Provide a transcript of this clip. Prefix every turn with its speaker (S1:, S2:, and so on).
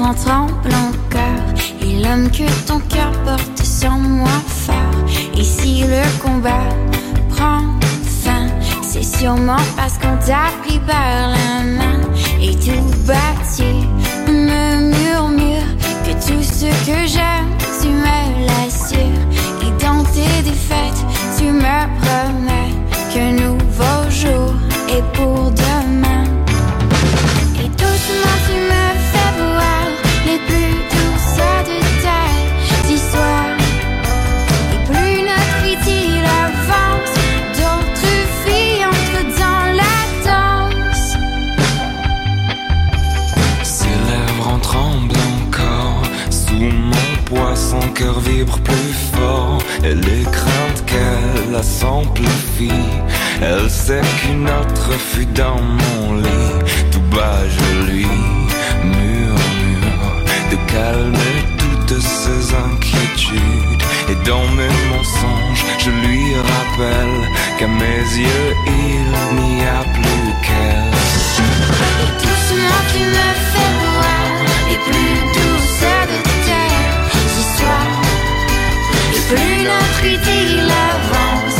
S1: en tremblant cœur. Et l'homme que ton cœur porte sur moi fort. Et si le combat prend fin, c'est sûrement parce qu'on t'a pris par la main. Et tout battu
S2: cœur vibre plus fort. Et les craintes qu'elle a s'amplifient. Elle sait qu'une autre fut dans mon lit. Tout bas, je lui murmure de calmer toutes ses inquiétudes. Et dans mes mensonges, je lui rappelle qu'à mes yeux, il Plus
S1: notre idée avance,